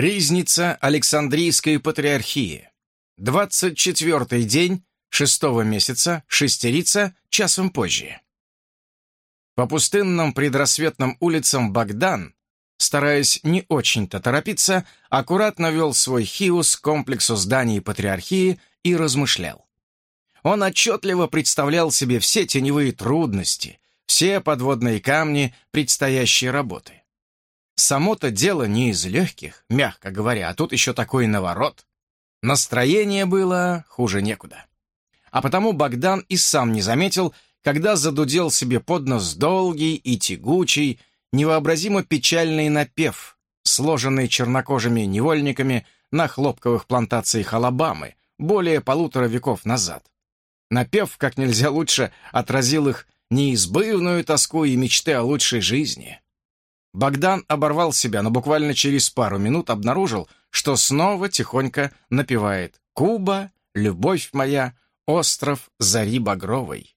Ризница Александрийской патриархии. 24-й день шестого месяца, шестерица, часом позже. По пустынным предрассветным улицам Богдан, стараясь не очень-то торопиться, аккуратно вел свой хиус к комплексу зданий патриархии и размышлял. Он отчетливо представлял себе все теневые трудности, все подводные камни предстоящей работы. Само-то дело не из легких, мягко говоря, а тут еще такой наворот. Настроение было хуже некуда. А потому Богдан и сам не заметил, когда задудел себе под нос долгий и тягучий, невообразимо печальный напев, сложенный чернокожими невольниками на хлопковых плантациях Алабамы более полутора веков назад. Напев как нельзя лучше отразил их неизбывную тоску и мечты о лучшей жизни. Богдан оборвал себя, но буквально через пару минут обнаружил, что снова тихонько напевает «Куба, любовь моя, остров зари багровой».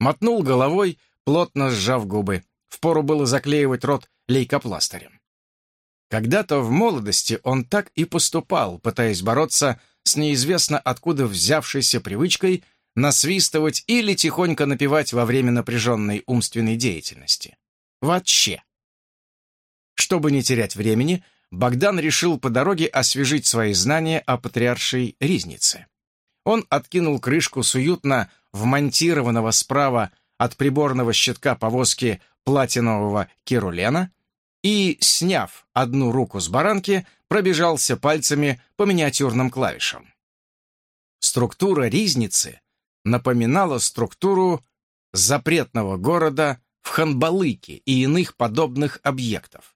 Мотнул головой, плотно сжав губы. Впору было заклеивать рот лейкопластырем. Когда-то в молодости он так и поступал, пытаясь бороться с неизвестно откуда взявшейся привычкой насвистывать или тихонько напевать во время напряженной умственной деятельности. Вообще. Чтобы не терять времени, Богдан решил по дороге освежить свои знания о патриаршей Ризнице. Он откинул крышку с уютно вмонтированного справа от приборного щитка повозки платинового кирулена и, сняв одну руку с баранки, пробежался пальцами по миниатюрным клавишам. Структура Ризницы напоминала структуру запретного города в Ханбалыке и иных подобных объектов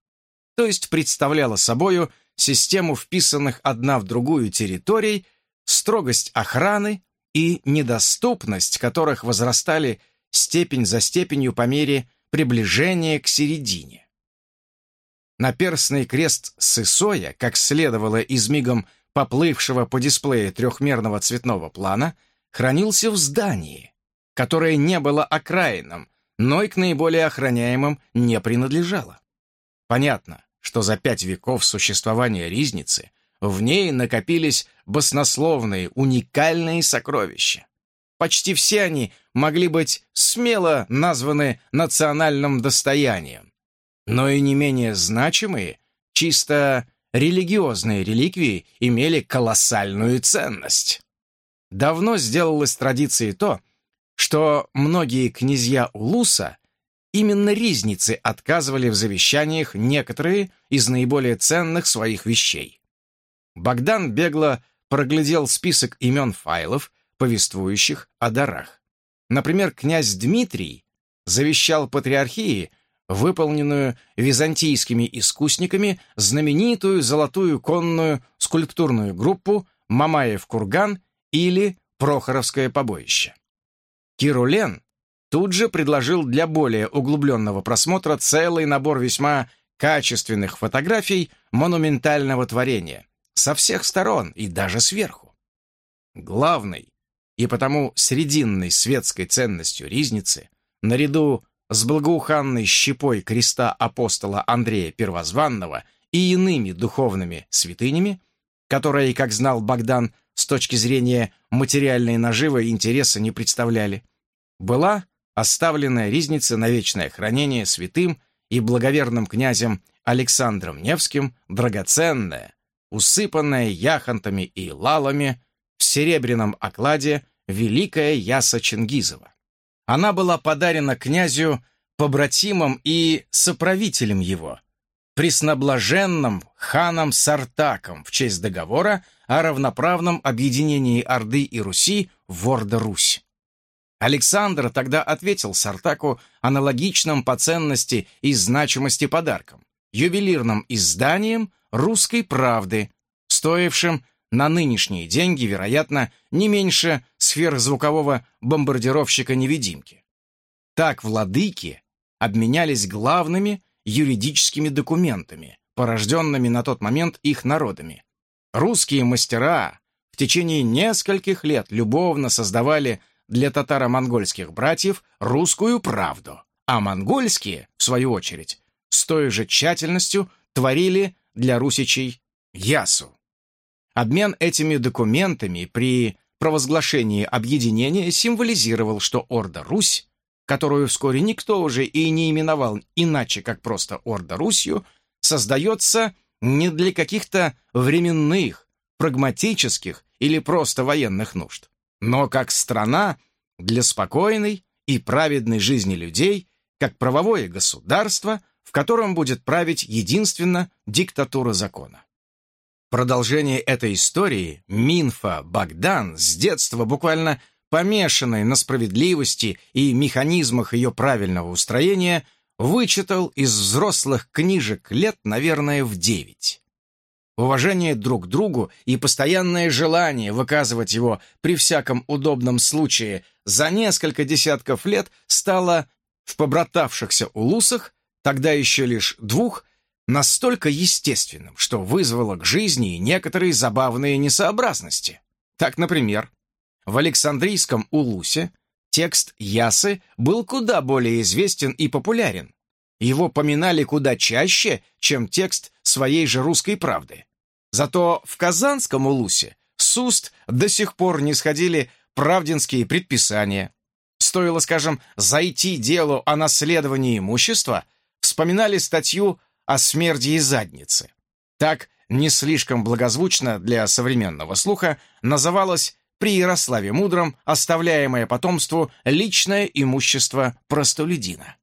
то есть представляла собою систему вписанных одна в другую территорий, строгость охраны и недоступность которых возрастали степень за степенью по мере приближения к середине. Наперстный крест Сысоя, как следовало из мигом поплывшего по дисплею трехмерного цветного плана, хранился в здании, которое не было окраином, но и к наиболее охраняемым не принадлежало. Понятно, что за пять веков существования Ризницы в ней накопились баснословные, уникальные сокровища. Почти все они могли быть смело названы национальным достоянием, но и не менее значимые, чисто религиозные реликвии имели колоссальную ценность. Давно сделалось традицией то, что многие князья Улуса Именно ризницы отказывали в завещаниях некоторые из наиболее ценных своих вещей. Богдан бегло проглядел список имен файлов, повествующих о дарах. Например, князь Дмитрий завещал патриархии, выполненную византийскими искусниками, знаменитую золотую конную скульптурную группу «Мамаев курган» или «Прохоровское побоище». Кирулен тут же предложил для более углубленного просмотра целый набор весьма качественных фотографий монументального творения со всех сторон и даже сверху. Главной и потому срединной светской ценностью ризницы, наряду с благоуханной щепой креста апостола Андрея Первозванного и иными духовными святынями, которые, как знал Богдан, с точки зрения материальной наживы интереса не представляли, была оставленная ризница на вечное хранение святым и благоверным князем Александром Невским, драгоценная, усыпанная яхонтами и лалами, в серебряном окладе великая яса Чингизова. Она была подарена князю побратимом и соправителем его, пресноблаженным ханом Сартаком в честь договора о равноправном объединении Орды и Руси в Орда-Русь. Александр тогда ответил Сартаку аналогичным по ценности и значимости подарком, ювелирным изданием «Русской правды», стоившим на нынешние деньги, вероятно, не меньше сверхзвукового бомбардировщика-невидимки. Так владыки обменялись главными юридическими документами, порожденными на тот момент их народами. Русские мастера в течение нескольких лет любовно создавали для татаро-монгольских братьев русскую правду, а монгольские, в свою очередь, с той же тщательностью творили для русичей Ясу. Обмен этими документами при провозглашении объединения символизировал, что Орда Русь, которую вскоре никто уже и не именовал иначе, как просто Орда Русью, создается не для каких-то временных, прагматических или просто военных нужд, но как страна для спокойной и праведной жизни людей, как правовое государство, в котором будет править единственно диктатура закона. Продолжение этой истории Минфа Богдан с детства буквально помешанный на справедливости и механизмах ее правильного устроения, вычитал из взрослых книжек лет, наверное, в девять. Уважение друг к другу и постоянное желание выказывать его при всяком удобном случае за несколько десятков лет стало в побратавшихся улусах, тогда еще лишь двух, настолько естественным, что вызвало к жизни некоторые забавные несообразности. Так, например, в Александрийском улусе текст Ясы был куда более известен и популярен. Его поминали куда чаще, чем текст своей же русской правды. Зато в Казанском улусе с уст до сих пор не сходили правдинские предписания. Стоило, скажем, зайти делу о наследовании имущества, вспоминали статью о смерти и заднице. Так, не слишком благозвучно для современного слуха, называлась при Ярославе Мудром оставляемое потомству личное имущество простолюдина.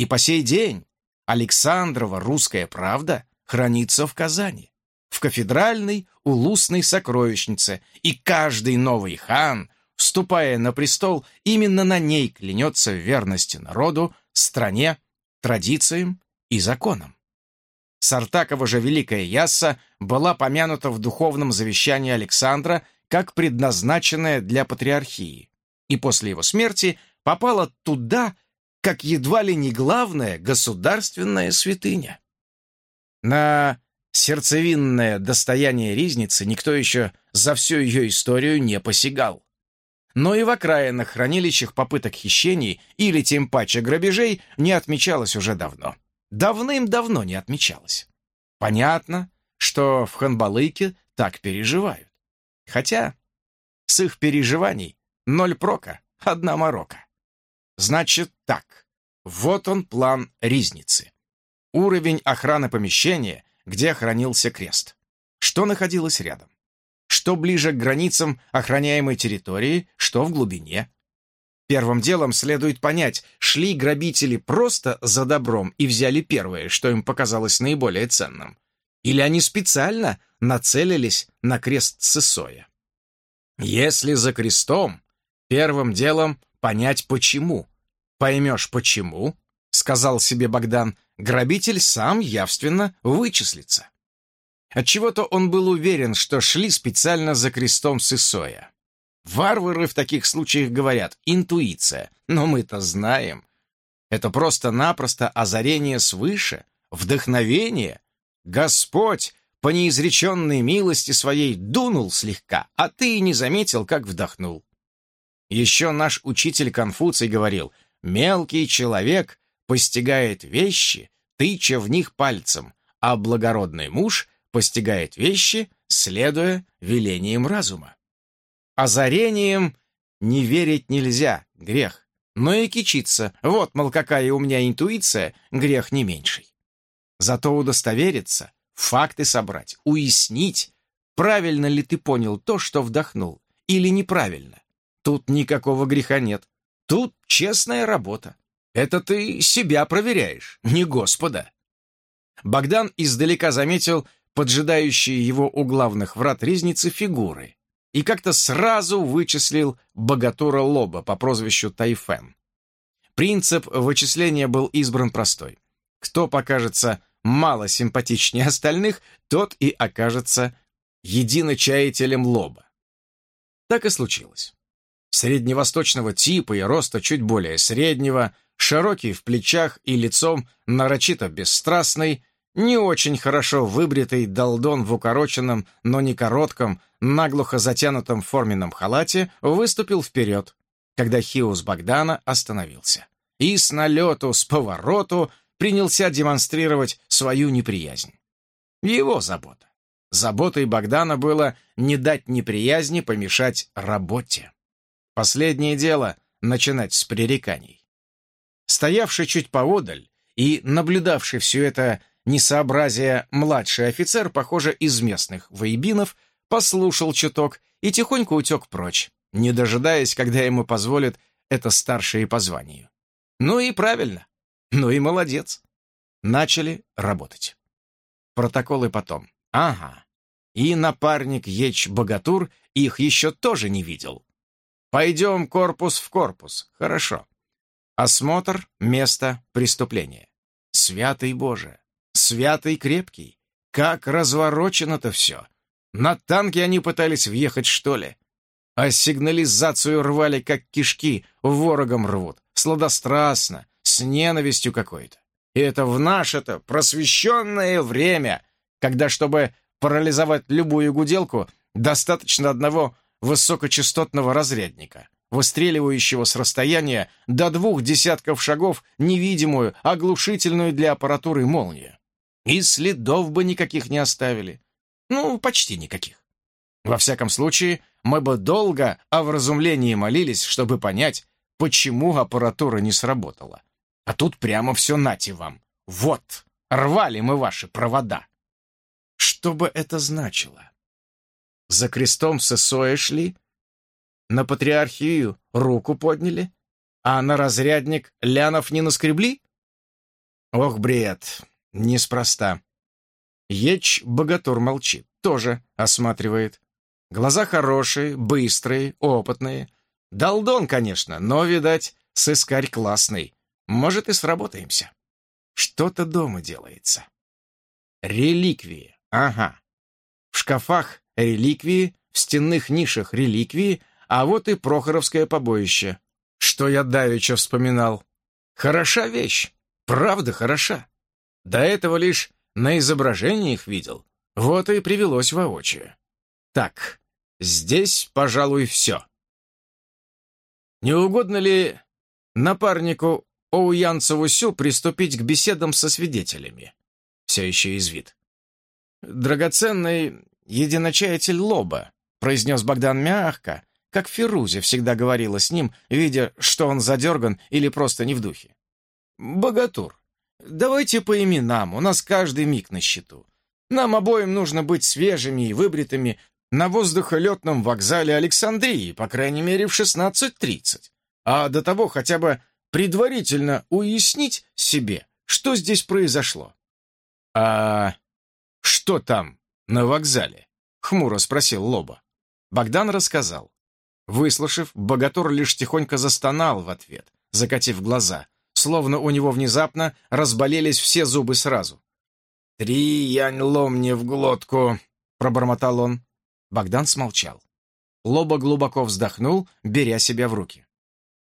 И по сей день Александрова «Русская правда» хранится в Казани, в кафедральной улусной сокровищнице, и каждый новый хан, вступая на престол, именно на ней клянется в верности народу, стране, традициям и законам. Сартакова же Великая Ясса была помянута в духовном завещании Александра как предназначенная для патриархии, и после его смерти попала туда, как едва ли не главная государственная святыня. На сердцевинное достояние Ризницы никто еще за всю ее историю не посягал. Но и в окраинных хранилищах попыток хищений или тем паче грабежей не отмечалось уже давно. Давным-давно не отмечалось. Понятно, что в Ханбалыке так переживают. Хотя с их переживаний ноль прока, одна морока. Значит так, вот он план ризницы. Уровень охраны помещения, где хранился крест. Что находилось рядом? Что ближе к границам охраняемой территории, что в глубине? Первым делом следует понять, шли грабители просто за добром и взяли первое, что им показалось наиболее ценным. Или они специально нацелились на крест Сысоя. Если за крестом, первым делом понять почему. Поймешь почему, сказал себе Богдан, грабитель сам явственно вычислится. Отчего-то он был уверен, что шли специально за крестом Сысоя. Варвары в таких случаях говорят «интуиция», но мы-то знаем. Это просто-напросто озарение свыше, вдохновение. Господь по неизреченной милости своей дунул слегка, а ты и не заметил, как вдохнул. Еще наш учитель Конфуций говорил, мелкий человек постигает вещи, тыча в них пальцем, а благородный муж постигает вещи, следуя велениям разума. Озарением не верить нельзя, грех, но и кичиться, вот, мол, какая у меня интуиция, грех не меньший. Зато удостовериться, факты собрать, уяснить, правильно ли ты понял то, что вдохнул, или неправильно. Тут никакого греха нет. Тут честная работа. Это ты себя проверяешь, не Господа. Богдан издалека заметил поджидающие его у главных врат ризницы фигуры и как-то сразу вычислил богатура Лоба по прозвищу Тайфен. Принцип вычисления был избран простой. Кто покажется мало симпатичнее остальных, тот и окажется единочаятелем лоба. Так и случилось. Средневосточного типа и роста чуть более среднего, широкий в плечах и лицом нарочито бесстрастный, не очень хорошо выбритый долдон в укороченном, но не коротком, наглухо затянутом форменном халате выступил вперед, когда Хиус Богдана остановился. И с налету, с повороту принялся демонстрировать свою неприязнь. Его забота. Заботой Богдана было не дать неприязни помешать работе. Последнее дело — начинать с пререканий. Стоявший чуть поодаль и наблюдавший все это несообразие младший офицер, похоже, из местных воебинов, послушал чуток и тихонько утек прочь, не дожидаясь, когда ему позволят это старшие по званию. Ну и правильно, ну и молодец. Начали работать. Протоколы потом. Ага. И напарник Еч Богатур их еще тоже не видел. Пойдем корпус в корпус. Хорошо. Осмотр места преступления. Святый Боже, святый крепкий. Как разворочено-то все. На танке они пытались въехать, что ли? А сигнализацию рвали, как кишки, ворогом рвут. Сладострастно, с ненавистью какой-то. И это в наше-то просвещенное время, когда, чтобы парализовать любую гуделку, достаточно одного высокочастотного разрядника, выстреливающего с расстояния до двух десятков шагов невидимую, оглушительную для аппаратуры молнию. И следов бы никаких не оставили. Ну, почти никаких. Во всяком случае, мы бы долго о вразумлении молились, чтобы понять, почему аппаратура не сработала. А тут прямо все нате вам. Вот, рвали мы ваши провода. Что бы это значило? За крестом с Исоя шли, на патриархию руку подняли, а на разрядник лянов не наскребли? Ох, бред, неспроста. Еч богатур молчит, тоже осматривает. Глаза хорошие, быстрые, опытные. Долдон, конечно, но, видать, сыскарь классный. Может, и сработаемся. Что-то дома делается. Реликвии. Ага. В шкафах реликвии, в стенных нишах реликвии, а вот и Прохоровское побоище. Что я давеча вспоминал. Хороша вещь. Правда хороша. До этого лишь на изображениях видел. Вот и привелось воочию. Так, здесь, пожалуй, все. Не угодно ли напарнику Оуянцеву Сю приступить к беседам со свидетелями. Все еще из. «Драгоценный единочаятель Лоба», — произнес Богдан мягко, как Фирузе всегда говорила с ним, видя, что он задерган или просто не в духе. «Богатур, давайте по именам, у нас каждый миг на счету. Нам обоим нужно быть свежими и выбритыми на воздухолетном вокзале Александрии, по крайней мере, в 16.30. А до того хотя бы предварительно уяснить себе, что здесь произошло. «А что там на вокзале?» — хмуро спросил Лоба. Богдан рассказал. Выслушав, богатур лишь тихонько застонал в ответ, закатив глаза, словно у него внезапно разболелись все зубы сразу. «Три янь-ло мне в глотку!» — пробормотал он. Богдан смолчал. Лоба глубоко вздохнул, беря себя в руки.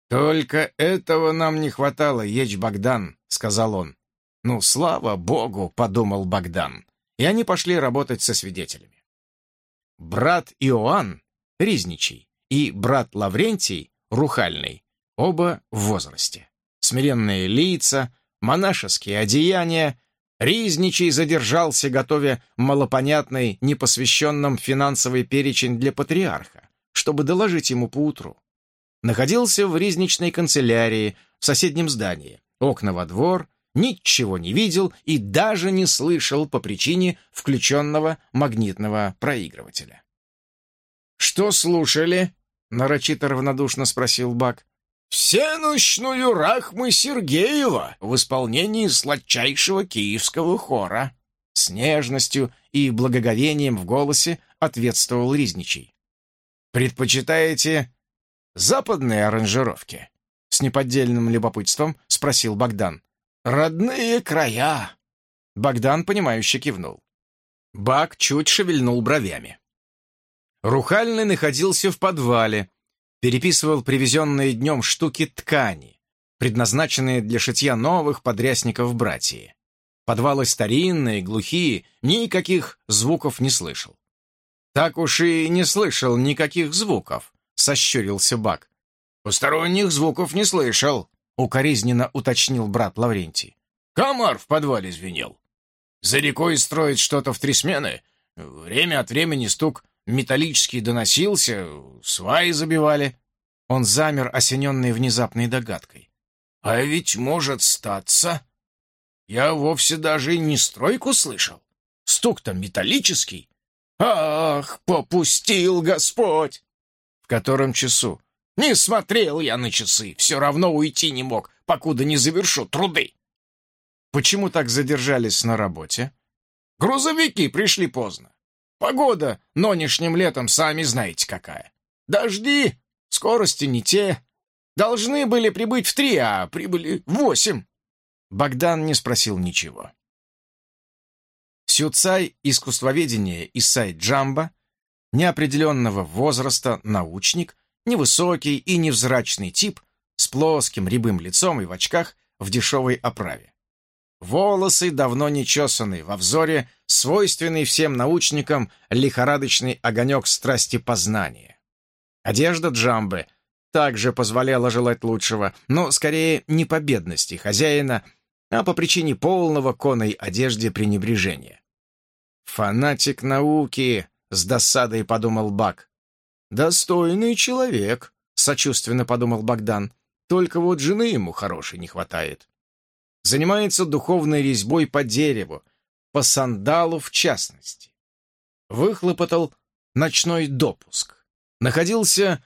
«Только этого нам не хватало, Еч Богдан», — сказал он. «Ну, слава богу», — подумал Богдан. И они пошли работать со свидетелями. Брат Иоанн, Ризничий, и брат Лаврентий, Рухальный, оба в возрасте. Смиренные лица, монашеские одеяния. Ризничий задержался, готовя малопонятный, непосвященным финансовый перечень для патриарха, чтобы доложить ему поутру находился в ризничной канцелярии в соседнем здании. Окна во двор, ничего не видел и даже не слышал по причине включенного магнитного проигрывателя. «Что слушали?» — нарочито равнодушно спросил Бак. «Всенощную рахмы Сергеева в исполнении сладчайшего киевского хора». С нежностью и благоговением в голосе ответствовал Ризничий. «Предпочитаете западные аранжировки?» С неподдельным любопытством спросил Богдан. «Родные края!» Богдан, понимающе кивнул. Бак чуть шевельнул бровями. Рухальный находился в подвале, переписывал привезенные днем штуки ткани, предназначенные для шитья новых подрясников братьи. Подвалы старинные, глухие, никаких звуков не слышал. Так уж и не слышал никаких звуков, — сощурился Бак. «Посторонних звуков не слышал», — укоризненно уточнил брат Лаврентий. «Комар в подвале звенел. За рекой строить что-то в три смены? Время от времени стук металлический доносился, сваи забивали. Он замер, осененный внезапной догадкой. А ведь может статься. Я вовсе даже не стройку слышал. Стук-то металлический. Ах, попустил Господь! В котором часу? Не смотрел я на часы, все равно уйти не мог, покуда не завершу труды. Почему так задержались на работе? Грузовики пришли поздно. Погода нынешним летом сами знаете какая. Дожди, скорости не те. Должны были прибыть в три, а прибыли в восемь. Богдан не спросил ничего. Сюцай искусствоведения Исай Джамба, неопределенного возраста научник, невысокий и невзрачный тип, с плоским рябым лицом и в очках в дешевой оправе. Волосы давно не чесаны, во взоре свойственный всем научникам лихорадочный огонек страсти познания. Одежда Джамбы также позволяла желать лучшего, но скорее не по бедности хозяина, а по причине полного конной одежде пренебрежения. «Фанатик науки!» — с досадой подумал Бак. «Достойный человек», — сочувственно подумал Богдан. «Только вот жены ему хорошей не хватает» занимается духовной резьбой по дереву, по сандалу в частности. Выхлопотал ночной допуск. Находился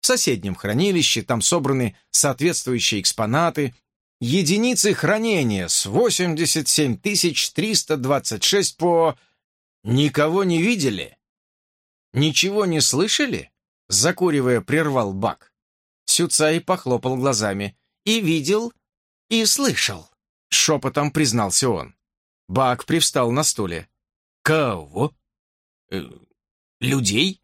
в соседнем хранилище, там собраны соответствующие экспонаты, единицы хранения с 87 326 по... Никого не видели? Ничего не слышали? Закуривая, прервал Бак. Сюцай похлопал глазами. И видел, и слышал. — шепотом признался он. Бак привстал на стуле. «Кого?» э, «Людей?»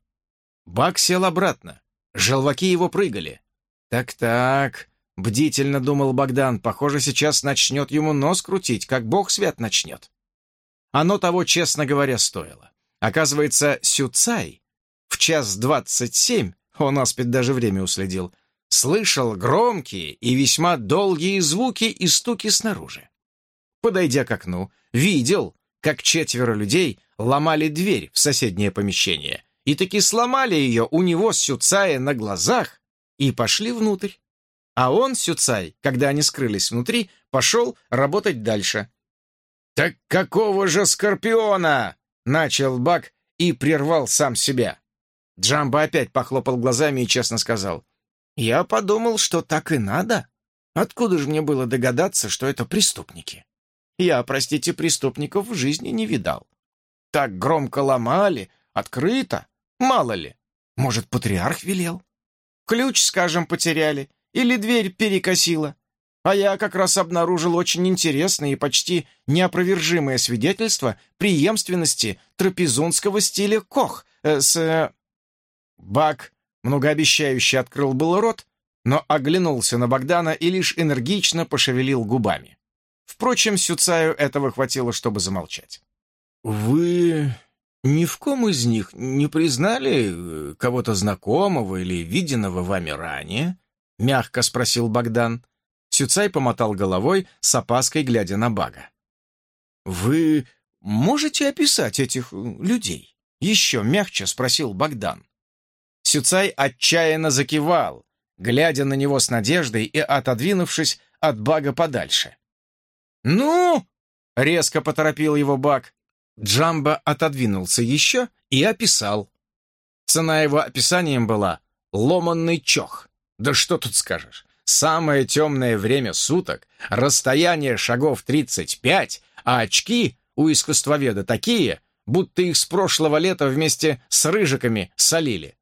Бак сел обратно. Желваки его прыгали. «Так-так», — бдительно думал Богдан, «похоже, сейчас начнет ему нос крутить, как бог свят начнет». Оно того, честно говоря, стоило. Оказывается, Сюцай в час двадцать семь, он аспид даже время уследил, слышал громкие и весьма долгие звуки и стуки снаружи. Подойдя к окну, видел, как четверо людей ломали дверь в соседнее помещение и таки сломали ее у него с Сюцая на глазах и пошли внутрь. А он, Сюцай, когда они скрылись внутри, пошел работать дальше. «Так какого же скорпиона?» — начал Бак и прервал сам себя. Джамба опять похлопал глазами и честно сказал. Я подумал, что так и надо. Откуда же мне было догадаться, что это преступники? Я, простите, преступников в жизни не видал. Так громко ломали, открыто. Мало ли, может, патриарх велел? Ключ, скажем, потеряли, или дверь перекосила. А я как раз обнаружил очень интересное и почти неопровержимое свидетельство преемственности трапезунского стиля Кох э, с... Бак Многообещающе открыл был рот, но оглянулся на Богдана и лишь энергично пошевелил губами. Впрочем, Сюцаю этого хватило, чтобы замолчать. «Вы ни в ком из них не признали э, кого-то знакомого или виденного вами ранее?» — мягко спросил Богдан. Сюцай помотал головой, с опаской глядя на Бага. «Вы можете описать этих э, людей?» — еще мягче спросил Богдан. Сюцай отчаянно закивал, глядя на него с надеждой и отодвинувшись от Бага подальше. «Ну!» — резко поторопил его Баг. Джамба отодвинулся еще и описал. Цена его описанием была «ломанный чох». Да что тут скажешь? Самое темное время суток, расстояние шагов 35, а очки у искусствоведа такие, будто их с прошлого лета вместе с рыжиками солили.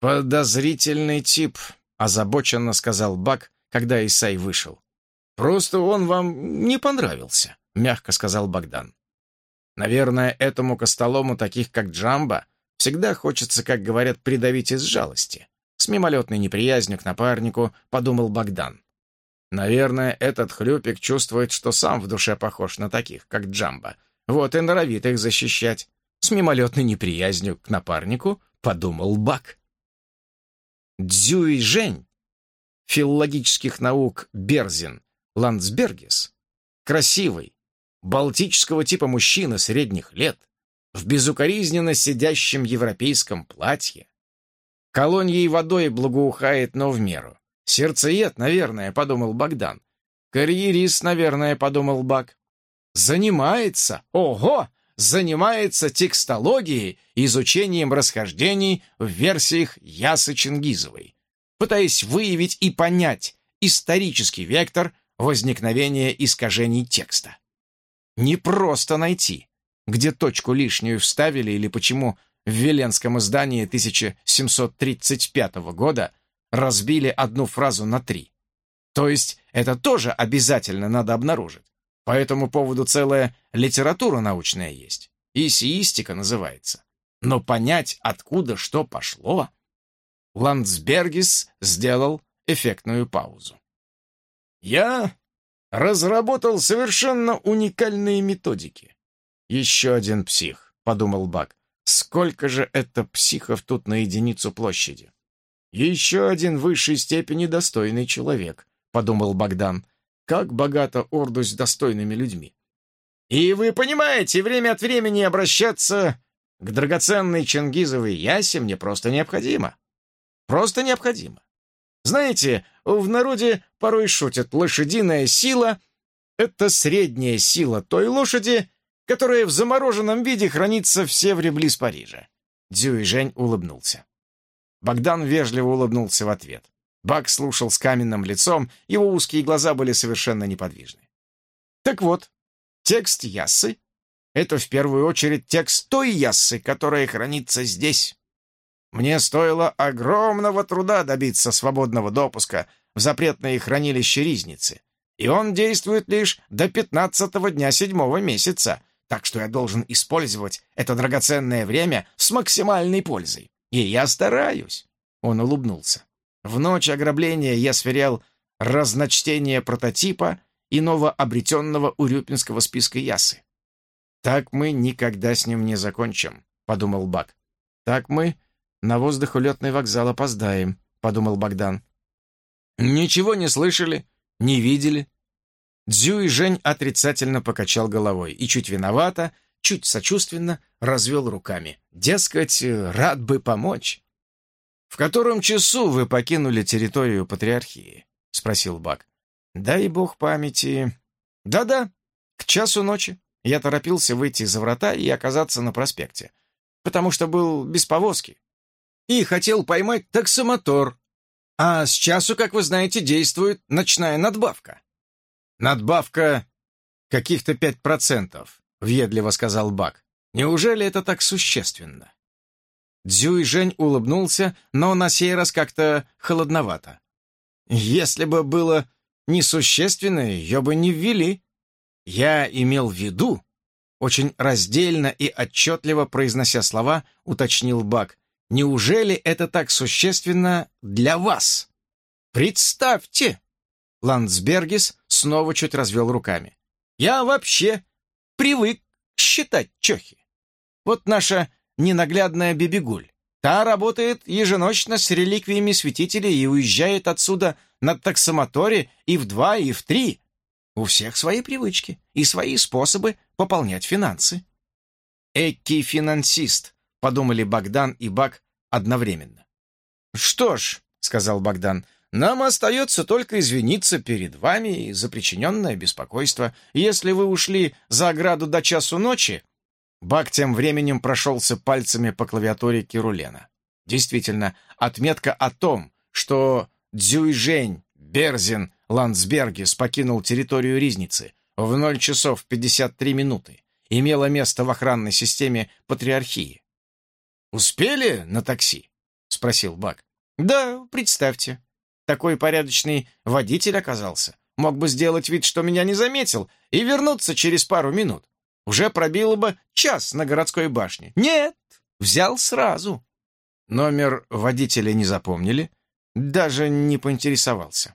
«Подозрительный тип», — озабоченно сказал Бак, когда Исай вышел. «Просто он вам не понравился», — мягко сказал Богдан. «Наверное, этому костолому, таких как Джамба, всегда хочется, как говорят, придавить из жалости». С мимолетной неприязнью к напарнику подумал Богдан. Наверное, этот хрюпик чувствует, что сам в душе похож на таких, как Джамба. Вот и норовит их защищать. С мимолетной неприязнью к напарнику подумал Бак. Дзюй Жень, филологических наук Берзин, Ландсбергис, красивый, балтического типа мужчина средних лет, в безукоризненно сидящем европейском платье. Колоньей водой благоухает, но в меру. Сердцеед, наверное, подумал Богдан. Карьерист, наверное, подумал Бак. Занимается, ого, занимается текстологией, изучением расхождений в версиях Ясы Чингизовой, пытаясь выявить и понять исторический вектор возникновения искажений текста. Не просто найти, где точку лишнюю вставили или почему в Веленском издании 1735 года разбили одну фразу на три. То есть это тоже обязательно надо обнаружить. По этому поводу целая литература научная есть. Исеистика называется. Но понять, откуда что пошло... Ландсбергис сделал эффектную паузу. «Я разработал совершенно уникальные методики. Еще один псих», — подумал Бак. «Сколько же это психов тут на единицу площади?» «Еще один высшей степени достойный человек», — подумал Богдан. «Как богата Ордусь достойными людьми». «И вы понимаете, время от времени обращаться к драгоценной Чингизовой ясе мне просто необходимо. Просто необходимо. Знаете, в народе порой шутят, лошадиная сила — это средняя сила той лошади, которая в замороженном виде хранится в севре близ Парижа. Дзю и Жень улыбнулся. Богдан вежливо улыбнулся в ответ. Бак слушал с каменным лицом, его узкие глаза были совершенно неподвижны. Так вот, текст Яссы — это в первую очередь текст той Яссы, которая хранится здесь. Мне стоило огромного труда добиться свободного допуска в запретное хранилище Ризницы, и он действует лишь до пятнадцатого дня седьмого месяца, так что я должен использовать это драгоценное время с максимальной пользой. И я стараюсь. Он улыбнулся. В ночь ограбления я сверял разночтение прототипа и новообретенного урюпинского списка Ясы. «Так мы никогда с ним не закончим», — подумал Бак. «Так мы на воздухолетный вокзал опоздаем», — подумал Богдан. «Ничего не слышали, не видели». Дзю и Жень отрицательно покачал головой и чуть виновато, чуть сочувственно развел руками. Дескать, рад бы помочь. «В котором часу вы покинули территорию Патриархии?» — спросил Бак. «Дай бог памяти...» «Да-да, к часу ночи. Я торопился выйти за врата и оказаться на проспекте, потому что был без повозки и хотел поймать таксомотор. А с часу, как вы знаете, действует ночная надбавка. Надбавка каких-то пять процентов, въедливо сказал Бак. Неужели это так существенно? Дзю и Жень улыбнулся, но на сей раз как-то холодновато. Если бы было несущественно, ее бы не ввели. Я имел в виду, очень раздельно и отчетливо произнося слова, уточнил Бак, Неужели это так существенно для вас? Представьте!» Ландсбергис снова чуть развел руками. «Я вообще привык считать чехи. Вот наша ненаглядная Бибигуль. Та работает еженочно с реликвиями святителей и уезжает отсюда на таксомоторе и в два, и в три. У всех свои привычки и свои способы пополнять финансы. Экий финансист, подумали Богдан и Бак одновременно. «Что ж», — сказал Богдан, — «нам остается только извиниться перед вами за причиненное беспокойство. Если вы ушли за ограду до часу ночи...» Бак тем временем прошелся пальцами по клавиатуре Кирулена. Действительно, отметка о том, что Дзюйжень, Берзин, Ландсбергис покинул территорию Ризницы в 0 часов 53 минуты, имела место в охранной системе Патриархии. «Успели на такси?» — спросил Бак. «Да, представьте. Такой порядочный водитель оказался. Мог бы сделать вид, что меня не заметил, и вернуться через пару минут. Уже пробило бы час на городской башне. Нет, взял сразу». Номер водителя не запомнили, даже не поинтересовался.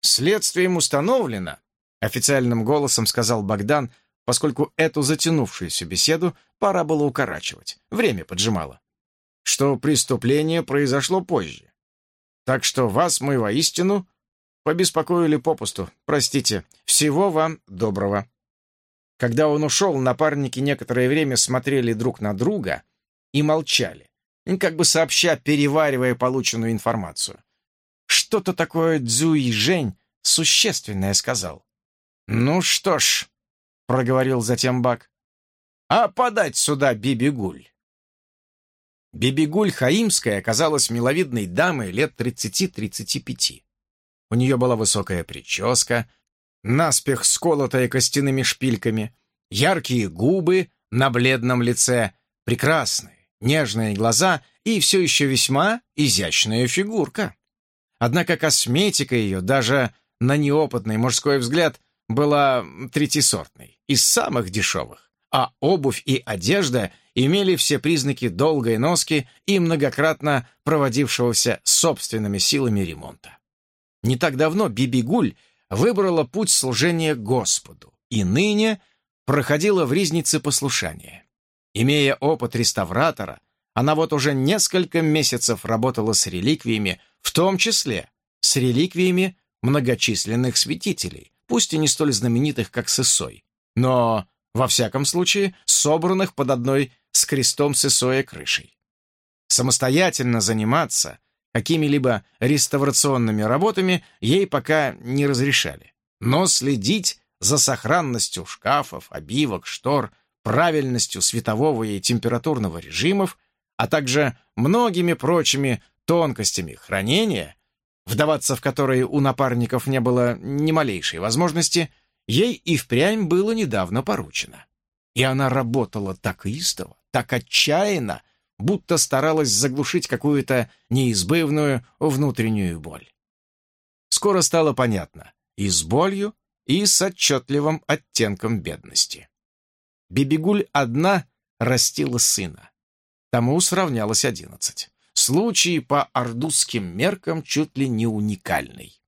«Следствием установлено», — официальным голосом сказал Богдан, поскольку эту затянувшуюся беседу пора было укорачивать, время поджимало, что преступление произошло позже. Так что вас мы воистину побеспокоили попусту. Простите, всего вам доброго. Когда он ушел, напарники некоторое время смотрели друг на друга и молчали, как бы сообща, переваривая полученную информацию. Что-то такое Цзуи Жень существенное сказал. «Ну что ж», — проговорил затем Бак, — «а подать сюда Бибигуль». Бибигуль Хаимская оказалась миловидной дамой лет 30-35. У нее была высокая прическа, наспех сколотая костяными шпильками, яркие губы на бледном лице, прекрасные, нежные глаза и все еще весьма изящная фигурка. Однако косметика ее, даже на неопытный мужской взгляд, была третисортной, из самых дешевых, а обувь и одежда имели все признаки долгой носки и многократно проводившегося собственными силами ремонта. Не так давно Биби Гуль выбрала путь служения Господу, и ныне проходила в ризнице послушания. Имея опыт реставратора, она вот уже несколько месяцев работала с реликвиями, в том числе с реликвиями многочисленных святителей, пусть и не столь знаменитых, как Сысой, но, во всяком случае, собранных под одной с крестом Сысоя крышей. Самостоятельно заниматься какими-либо реставрационными работами ей пока не разрешали. Но следить за сохранностью шкафов, обивок, штор, правильностью светового и температурного режимов, а также многими прочими тонкостями хранения, вдаваться в которые у напарников не было ни малейшей возможности, ей и впрямь было недавно поручено. И она работала так истово, так отчаянно, будто старалась заглушить какую-то неизбывную внутреннюю боль. Скоро стало понятно, и с болью, и с отчетливым оттенком бедности. Бибигуль одна растила сына. Тому сравнялось одиннадцать. Случай по ордузским меркам чуть ли не уникальный.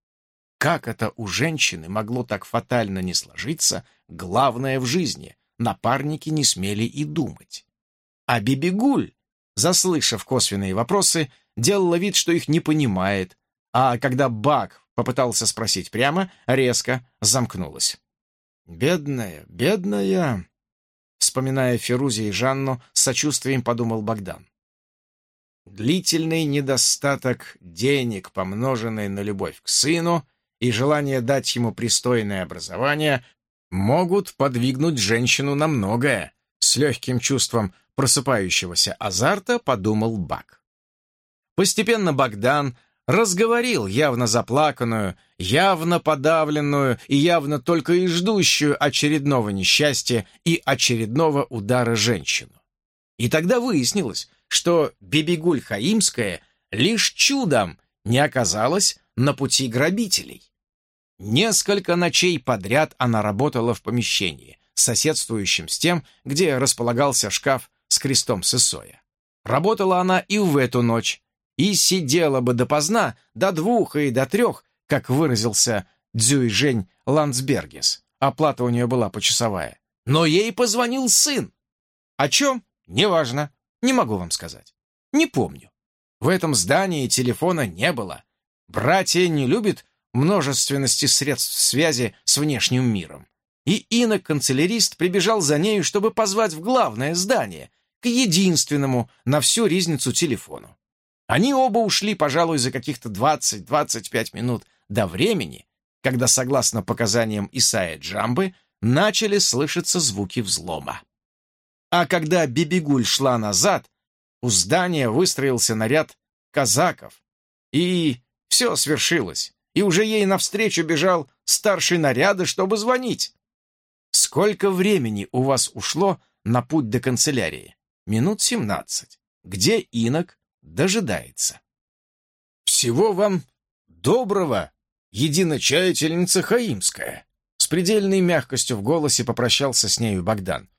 Как это у женщины могло так фатально не сложиться, главное в жизни, напарники не смели и думать. А Бибигуль заслышав косвенные вопросы, делала вид, что их не понимает, а когда Бак попытался спросить прямо, резко замкнулась. «Бедная, бедная!» Вспоминая Ферузи и Жанну, с сочувствием подумал Богдан. Длительный недостаток денег, помноженный на любовь к сыну и желание дать ему пристойное образование, могут подвигнуть женщину на многое, с легким чувством просыпающегося азарта подумал Бак. Постепенно Богдан разговорил явно заплаканную, явно подавленную и явно только и ждущую очередного несчастья и очередного удара женщину. И тогда выяснилось, что Бибигуль Хаимская лишь чудом не оказалась на пути грабителей. Несколько ночей подряд она работала в помещении, соседствующем с тем, где располагался шкаф с крестом Сысоя. Работала она и в эту ночь, и сидела бы допоздна, до двух и до трех, как выразился Дзюй Жень Ландсбергес. Оплата у нее была почасовая. Но ей позвонил сын. О чем? Неважно. Не могу вам сказать. Не помню. В этом здании телефона не было. Братья не любят множественности средств связи с внешним миром. И инок-канцелярист прибежал за нею, чтобы позвать в главное здание, к единственному на всю ризницу телефону. Они оба ушли, пожалуй, за каких-то 20-25 минут до времени, когда, согласно показаниям Исаия Джамбы, начали слышаться звуки взлома. А когда Бибигуль шла назад, у здания выстроился наряд казаков, и все свершилось, и уже ей навстречу бежал старший наряда, чтобы звонить. «Сколько времени у вас ушло на путь до канцелярии?» минут семнадцать, где инок дожидается. «Всего вам доброго, единочаятельница Хаимская!» С предельной мягкостью в голосе попрощался с нею Богдан.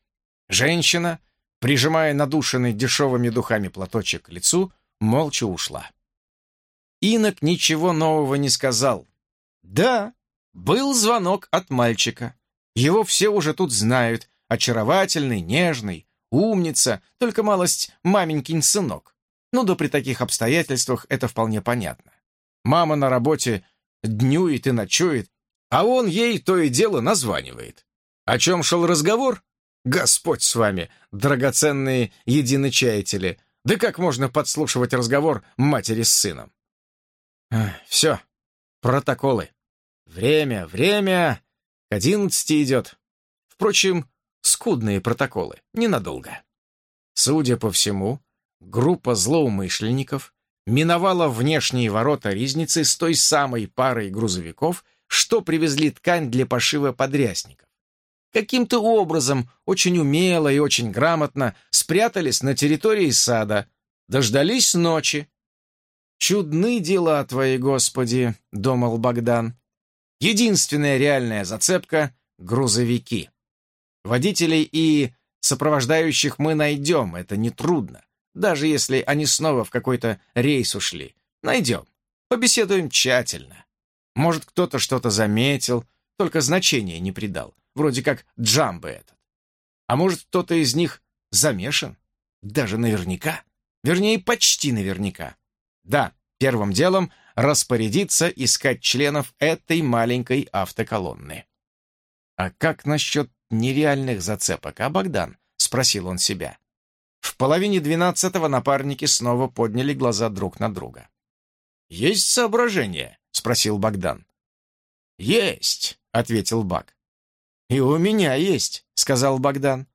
Женщина, прижимая надушенный дешевыми духами платочек к лицу, молча ушла. Инок ничего нового не сказал. Да, был звонок от мальчика. Его все уже тут знают. Очаровательный, нежный, умница, только малость маменькин сынок. Ну да при таких обстоятельствах это вполне понятно. Мама на работе днюет и ночует, а он ей то и дело названивает. О чем шел разговор? Господь с вами, драгоценные единочаятели. Да как можно подслушивать разговор матери с сыном? Все, протоколы. Время, время, к одиннадцати идет. Впрочем, скудные протоколы, ненадолго. Судя по всему, группа злоумышленников миновала внешние ворота Ризницы с той самой парой грузовиков, что привезли ткань для пошива подрясников. Каким-то образом, очень умело и очень грамотно спрятались на территории сада, дождались ночи. «Чудны дела твои, Господи!» — думал Богдан. Единственная реальная зацепка — грузовики. Водителей и сопровождающих мы найдем, это нетрудно. Даже если они снова в какой-то рейс ушли. Найдем. Побеседуем тщательно. Может, кто-то что-то заметил, только значения не придал. Вроде как Джамбо этот. А может, кто-то из них замешан? Даже наверняка. Вернее, почти наверняка. Да, первым делом распорядиться искать членов этой маленькой автоколонны. А как насчет нереальных зацепок, а, Богдан? Спросил он себя. В половине двенадцатого напарники снова подняли глаза друг на друга. «Есть соображение?» — спросил Богдан. «Есть», — ответил Бак. «И у меня есть», — сказал Богдан.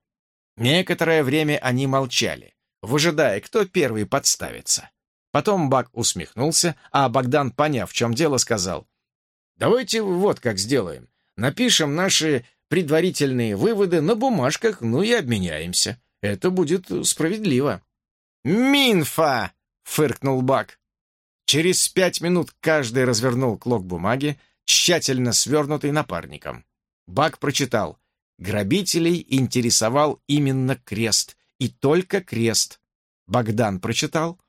Некоторое время они молчали, выжидая, кто первый подставится. Потом Бак усмехнулся, а Богдан, поняв, в чем дело, сказал, «Давайте вот как сделаем. Напишем наши предварительные выводы на бумажках, ну и обменяемся. Это будет справедливо». «Минфа!» — фыркнул Бак. Через пять минут каждый развернул клок бумаги, тщательно свернутый напарником. Бак прочитал. Грабителей интересовал именно крест, и только крест. Богдан прочитал.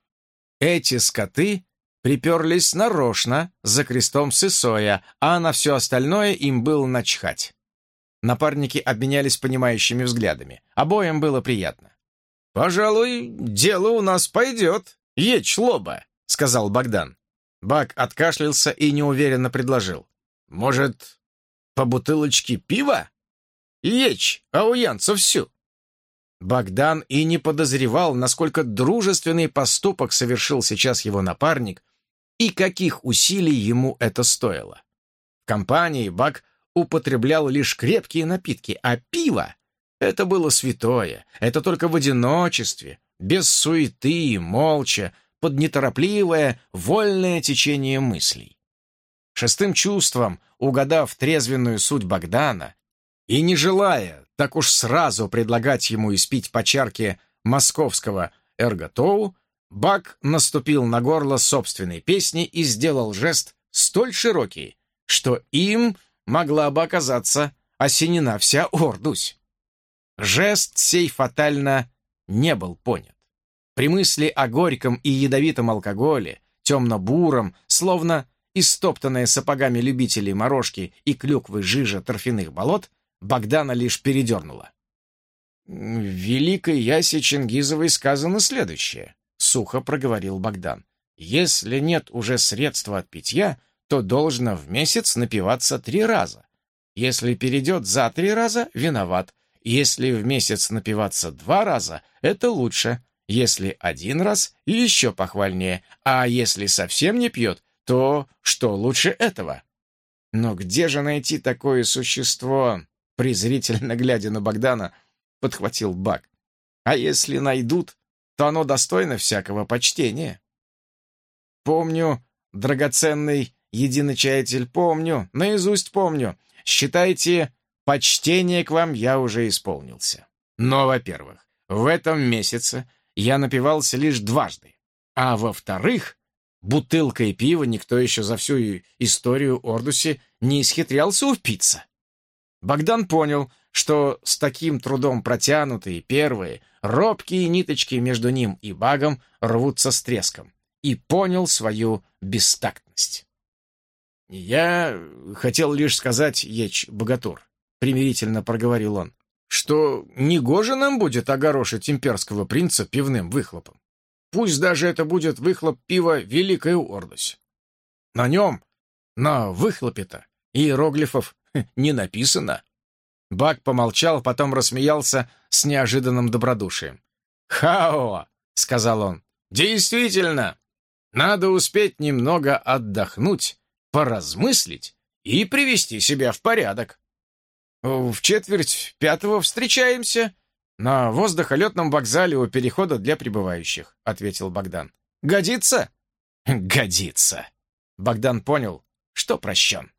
Эти скоты приперлись нарочно за крестом Сысоя, а на все остальное им было начхать. Напарники обменялись понимающими взглядами. Обоим было приятно. «Пожалуй, дело у нас пойдет, ечь лоба», — сказал Богдан. Бак откашлялся и неуверенно предложил. «Может, по бутылочке пива? Ечь, а у янцев всю». Богдан и не подозревал, насколько дружественный поступок совершил сейчас его напарник и каких усилий ему это стоило. В компании Бак употреблял лишь крепкие напитки, а пиво — это было святое, это только в одиночестве, без суеты, молча, под неторопливое, вольное течение мыслей. Шестым чувством, угадав трезвенную суть Богдана и не желая так уж сразу предлагать ему испить по чарке московского эрготоу, Бак наступил на горло собственной песни и сделал жест столь широкий, что им могла бы оказаться осенена вся Ордусь. Жест сей фатально не был понят. При мысли о горьком и ядовитом алкоголе, темно-буром, словно истоптанная сапогами любителей морожки и клюквы жижа торфяных болот, Богдана лишь передернула. «В великой ясе Чингизовой сказано следующее», — сухо проговорил Богдан. «Если нет уже средства от питья, то должно в месяц напиваться три раза. Если перейдет за три раза, виноват. Если в месяц напиваться два раза, это лучше. Если один раз, еще похвальнее. А если совсем не пьет, то что лучше этого? Но где же найти такое существо, презрительно глядя на Богдана, подхватил Бак. А если найдут, то оно достойно всякого почтения. Помню, драгоценный единочаятель, помню, наизусть помню. Считайте, почтение к вам я уже исполнился. Но, во-первых, в этом месяце я напивался лишь дважды. А во-вторых, бутылкой пива никто еще за всю историю Ордуси не исхитрялся упиться. Богдан понял, что с таким трудом протянутые первые, робкие ниточки между ним и Багом рвутся с треском, и понял свою бестактность. «Я хотел лишь сказать, Еч Богатур», — примирительно проговорил он, «что негоже нам будет огорошить имперского принца пивным выхлопом. Пусть даже это будет выхлоп пива Великая Ордость. На нем, на выхлопе-то, иероглифов не написано. Бак помолчал, потом рассмеялся с неожиданным добродушием. «Хао!» — сказал он. «Действительно, надо успеть немного отдохнуть, поразмыслить и привести себя в порядок. В четверть пятого встречаемся на воздухолетном вокзале у перехода для прибывающих», — ответил Богдан. «Годится?» «Годится». Богдан понял, что прощен.